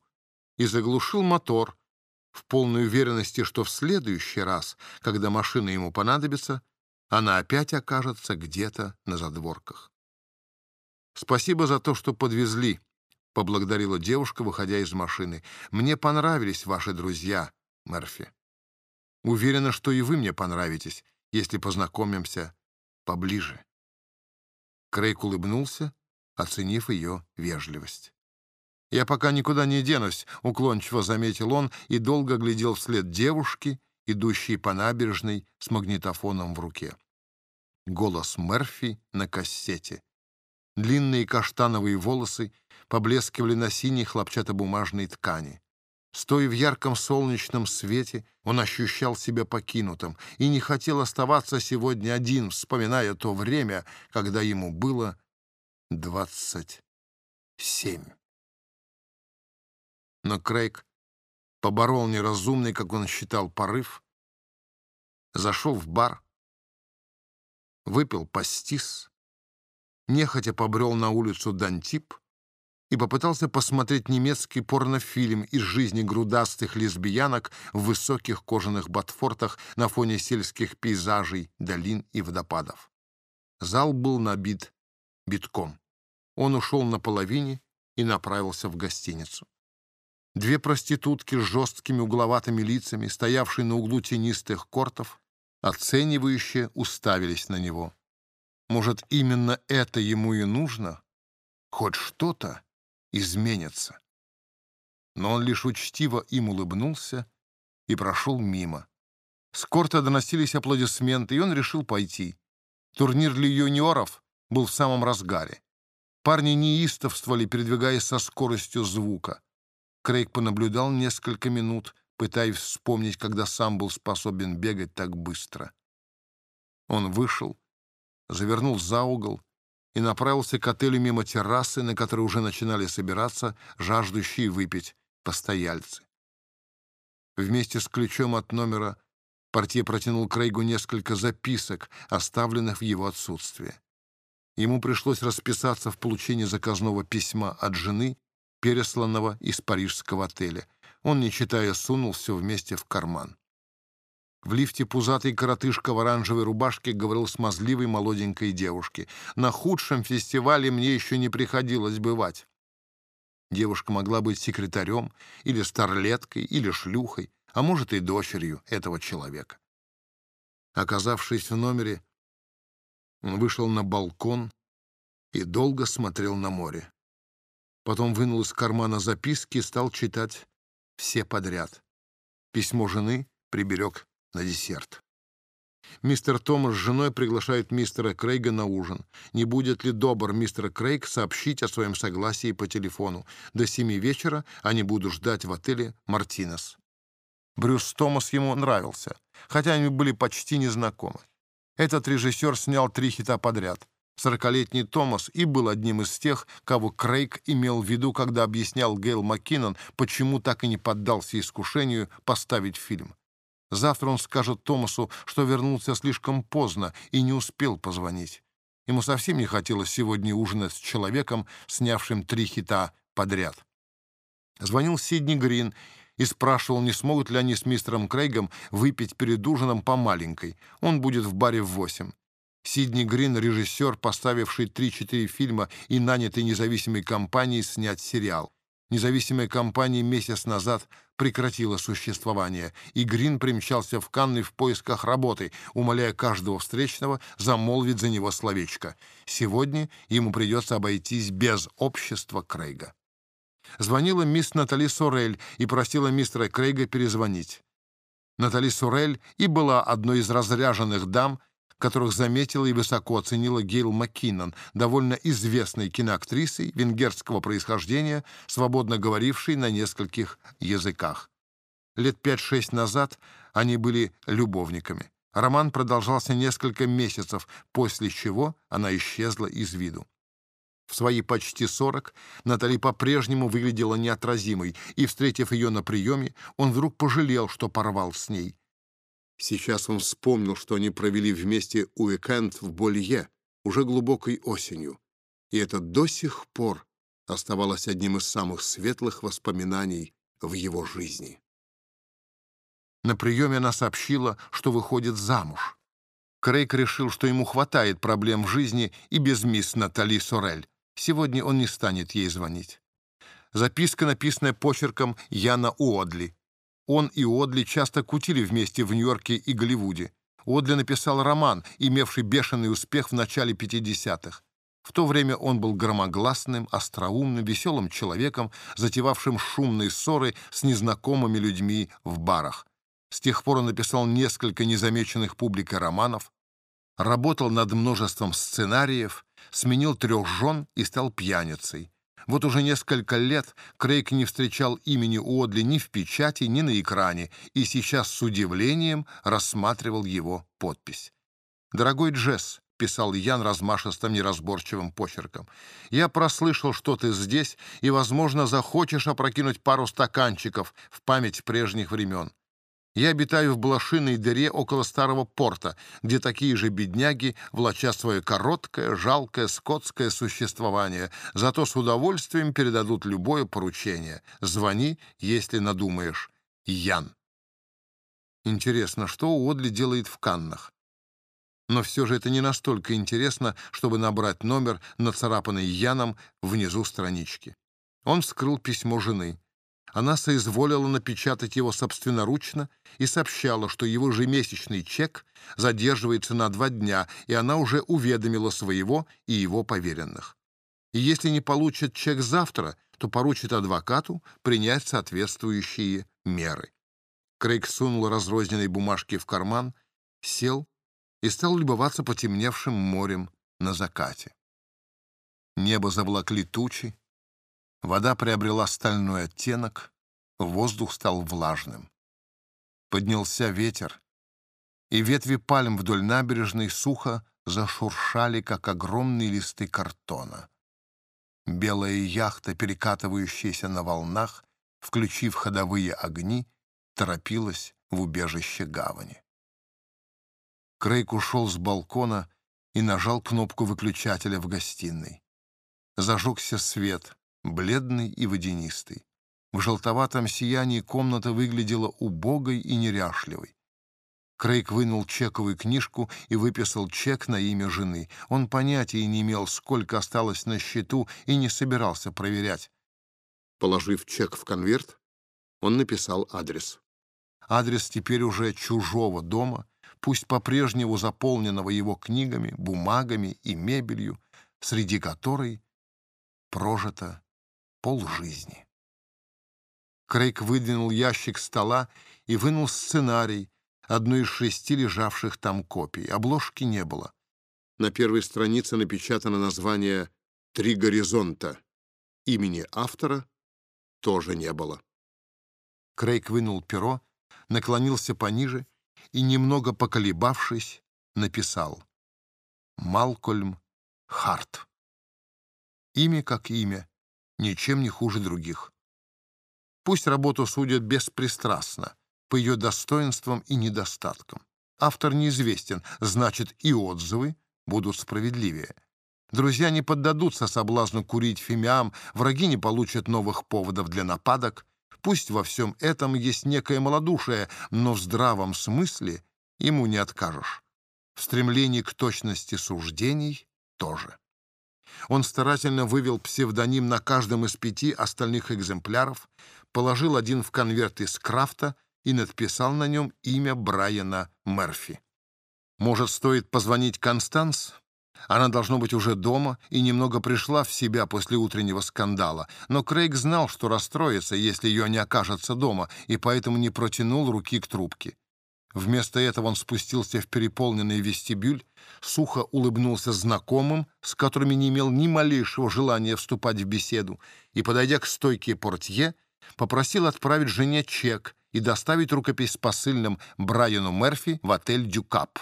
[SPEAKER 1] и заглушил мотор, в полной уверенности, что в следующий раз, когда машина ему понадобится, она опять окажется где-то на задворках. «Спасибо за то, что подвезли», — поблагодарила девушка, выходя из машины. «Мне понравились ваши друзья, Мерфи. Уверена, что и вы мне понравитесь, если познакомимся поближе». Крейг улыбнулся, оценив ее вежливость. «Я пока никуда не денусь», — уклончиво заметил он и долго глядел вслед девушки, идущей по набережной с магнитофоном в руке. голос Мерфи на кассете. Длинные каштановые волосы поблескивали на синей хлопчатобумажной ткани. Стоя в ярком солнечном свете, он ощущал себя покинутым и не хотел оставаться сегодня один, вспоминая то время, когда ему было двадцать семь. Но Крейг поборол неразумный, как он считал, порыв, зашел в бар, выпил пастис, нехотя побрел на улицу Дантип и попытался посмотреть немецкий порнофильм из жизни грудастых лесбиянок в высоких кожаных ботфортах на фоне сельских пейзажей, долин и водопадов. Зал был набит битком. Он ушел наполовине и направился в гостиницу. Две проститутки с жесткими угловатыми лицами, стоявшие на углу тенистых кортов, оценивающе уставились на него. Может, именно это ему и нужно? Хоть что-то изменится. Но он лишь учтиво им улыбнулся и прошел мимо. С корта доносились аплодисменты, и он решил пойти. Турнир для юниоров был в самом разгаре. Парни неистовствовали, передвигаясь со скоростью звука. Крейг понаблюдал несколько минут, пытаясь вспомнить, когда сам был способен бегать так быстро. Он вышел, завернул за угол и направился к отелю мимо террасы, на которой уже начинали собираться жаждущие выпить постояльцы. Вместе с ключом от номера портье протянул Крейгу несколько записок, оставленных в его отсутствие. Ему пришлось расписаться в получении заказного письма от жены, пересланного из парижского отеля. Он, не читая, сунул все вместе в карман. В лифте пузатый коротышка в оранжевой рубашке говорил смазливой молоденькой девушке. «На худшем фестивале мне еще не приходилось бывать». Девушка могла быть секретарем, или старлеткой, или шлюхой, а может и дочерью этого человека. Оказавшись в номере, он вышел на балкон и долго смотрел на море. Потом вынул из кармана записки и стал читать все подряд. Письмо жены приберег на десерт. Мистер Томас с женой приглашают мистера Крейга на ужин. Не будет ли добр мистер Крейг сообщить о своем согласии по телефону? До семи вечера они будут ждать в отеле «Мартинес». Брюс Томас ему нравился, хотя они были почти незнакомы. Этот режиссер снял три хита подряд. Сорокалетний Томас и был одним из тех, кого Крейг имел в виду, когда объяснял Гейл Маккинон, почему так и не поддался искушению поставить фильм. Завтра он скажет Томасу, что вернулся слишком поздно и не успел позвонить. Ему совсем не хотелось сегодня ужинать с человеком, снявшим три хита подряд. Звонил Сидни Грин и спрашивал, не смогут ли они с мистером Крейгом выпить перед ужином по маленькой. Он будет в баре в восемь. Сидни Грин — режиссер, поставивший 3-4 фильма и нанятый независимой компанией снять сериал. Независимая компания месяц назад прекратила существование, и Грин примчался в Канны в поисках работы, умоляя каждого встречного замолвить за него словечко. Сегодня ему придется обойтись без общества Крейга. Звонила мисс Натали Сорель и просила мистера Крейга перезвонить. Натали Сорель и была одной из разряженных дам, которых заметила и высоко оценила Гейл Маккинон, довольно известной киноактрисой венгерского происхождения, свободно говорившей на нескольких языках. Лет пять-шесть назад они были любовниками. Роман продолжался несколько месяцев, после чего она исчезла из виду. В свои почти сорок Натали по-прежнему выглядела неотразимой, и, встретив ее на приеме, он вдруг пожалел, что порвал с ней. Сейчас он вспомнил, что они провели вместе уикенд в Болье, уже глубокой осенью. И это до сих пор оставалось одним из самых светлых воспоминаний в его жизни. На приеме она сообщила, что выходит замуж. Крейг решил, что ему хватает проблем в жизни и без мисс Натали Сорель. Сегодня он не станет ей звонить. Записка, написанная почерком Яна Уодли. Он и Одли часто кутили вместе в Нью-Йорке и Голливуде. Одли написал роман, имевший бешеный успех в начале 50-х. В то время он был громогласным, остроумным, веселым человеком, затевавшим шумные ссоры с незнакомыми людьми в барах. С тех пор он написал несколько незамеченных публикой романов. Работал над множеством сценариев, сменил трех жен и стал пьяницей. Вот уже несколько лет Крейг не встречал имени Уодли ни в печати, ни на экране, и сейчас с удивлением рассматривал его подпись. «Дорогой Джесс», — писал Ян размашистым неразборчивым почерком, «я прослышал, что ты здесь, и, возможно, захочешь опрокинуть пару стаканчиков в память прежних времен. Я обитаю в блошиной дыре около старого порта, где такие же бедняги влачат свое короткое, жалкое, скотское существование, зато с удовольствием передадут любое поручение. Звони, если надумаешь. Ян. Интересно, что Уодли делает в Каннах? Но все же это не настолько интересно, чтобы набрать номер, нацарапанный Яном внизу странички. Он вскрыл письмо жены. Она соизволила напечатать его собственноручно и сообщала, что его ежемесячный чек задерживается на два дня, и она уже уведомила своего и его поверенных. И если не получит чек завтра, то поручит адвокату принять соответствующие меры. Крейг сунул разрозненные бумажки в карман, сел и стал любоваться потемневшим морем на закате. Небо заволокли тучи, Вода приобрела стальной оттенок, воздух стал влажным. Поднялся ветер, и ветви пальм вдоль набережной сухо зашуршали, как огромные листы картона. Белая яхта, перекатывающаяся на волнах, включив ходовые огни, торопилась в убежище гавани. Крейг ушел с балкона и нажал кнопку выключателя в гостиной. Зажегся свет, бледный и водянистый. В желтоватом сиянии комната выглядела убогой и неряшливой. Крейг вынул чековую книжку и выписал чек на имя жены. Он понятия не имел, сколько осталось на счету, и не собирался проверять. Положив чек в конверт, он написал адрес. Адрес теперь уже чужого дома, пусть по-прежнему заполненного его книгами, бумагами и мебелью, среди которой прожито полжизни. Крейг выдвинул ящик стола и вынул сценарий, одну из шести лежавших там копий. Обложки не было. На первой странице напечатано название «Три горизонта». Имени автора тоже не было. Крейг вынул перо, наклонился пониже и, немного поколебавшись, написал «Малкольм Харт». Имя как имя, ничем не хуже других. Пусть работу судят беспристрастно, по ее достоинствам и недостаткам. Автор неизвестен, значит, и отзывы будут справедливее. Друзья не поддадутся соблазну курить фимиам, враги не получат новых поводов для нападок. Пусть во всем этом есть некое малодушие, но в здравом смысле ему не откажешь. В стремлении к точности суждений тоже. Он старательно вывел псевдоним на каждом из пяти остальных экземпляров, положил один в конверт из крафта и надписал на нем имя Брайана Мерфи. Может, стоит позвонить Констанс? Она, должно быть, уже дома и немного пришла в себя после утреннего скандала. Но Крейг знал, что расстроится, если ее не окажется дома, и поэтому не протянул руки к трубке. Вместо этого он спустился в переполненный вестибюль, сухо улыбнулся знакомым, с которыми не имел ни малейшего желания вступать в беседу, и, подойдя к стойке портье, попросил отправить жене чек и доставить рукопись с посыльным Брайану Мерфи в отель «Дюкап».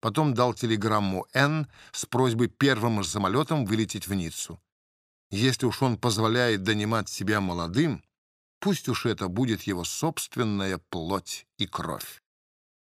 [SPEAKER 1] Потом дал телеграмму Н с просьбой первым самолетом вылететь в Ниццу. Если уж он позволяет донимать себя молодым, пусть уж это будет его собственная плоть и кровь.